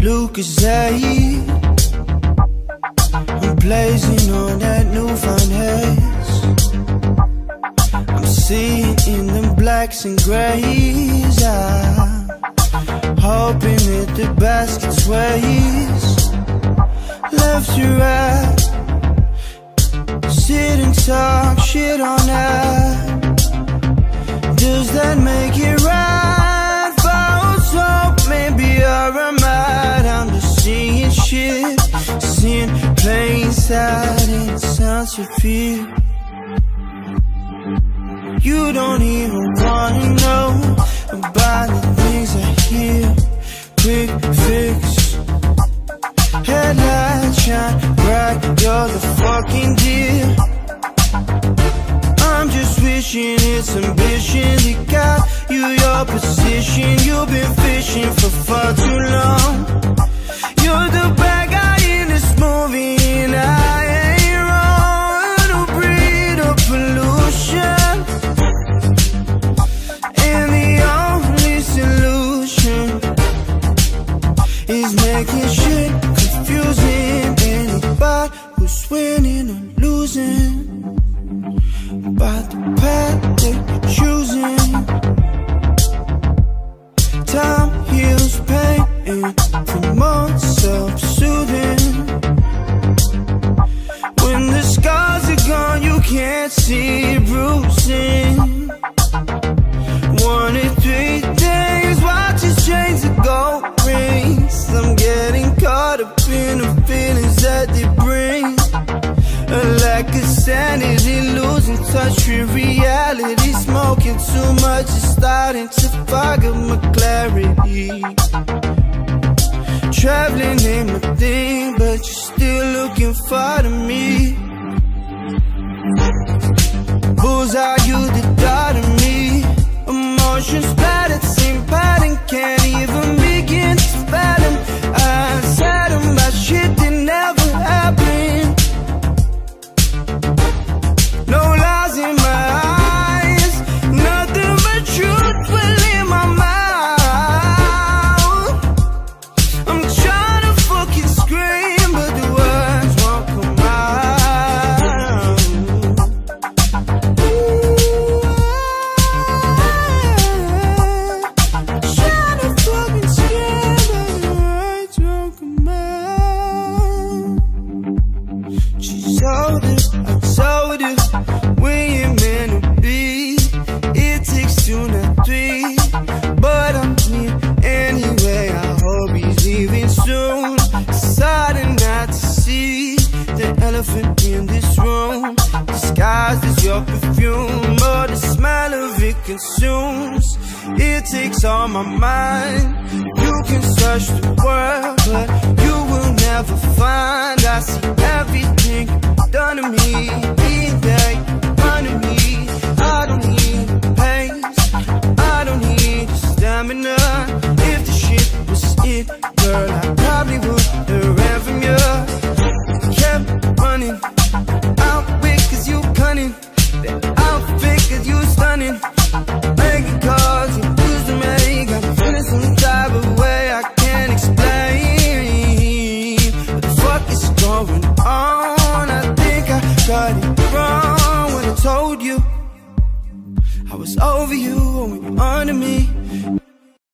Lucozade I'm blazing on that newfound haze I'm seeing in them blacks and grays. I'm hoping that the basket's ways Left to right. Sit and talk shit on that. Does that repeat You don't even wanna know About the things I hear. Quick fix. Headlights shine bright You're the fucking deal. I'm just wishing it's that is making shit confusing Anybody who's winning or losing about the path that you're choosing. Time heals pain and promotes self-soothing. When the scars are gone, you can't see bruising. With reality. Smoking too much is starting to fog up my clarity. Traveling ain't my thing, but you're still looking far to me. Bullseye, you when you're meant to be, it takes two, not three. But I'm here anyway, I hope he's leaving soon. Sorry not to see the elephant in this room, disguised as your perfume, but the smell of it consumes. It takes all my mind. You can search the world, but you will never find. I see everything done to me, stamina. If the shit was it, girl, I probably would have ran from you. Kept running, out quick cause you cunning. That outfit cause you stunning. Making calls, you lose to make. I'm feeling some type of way I can't explain. What the fuck is going on? I think I got it wrong when I told you I was over you when you're under me.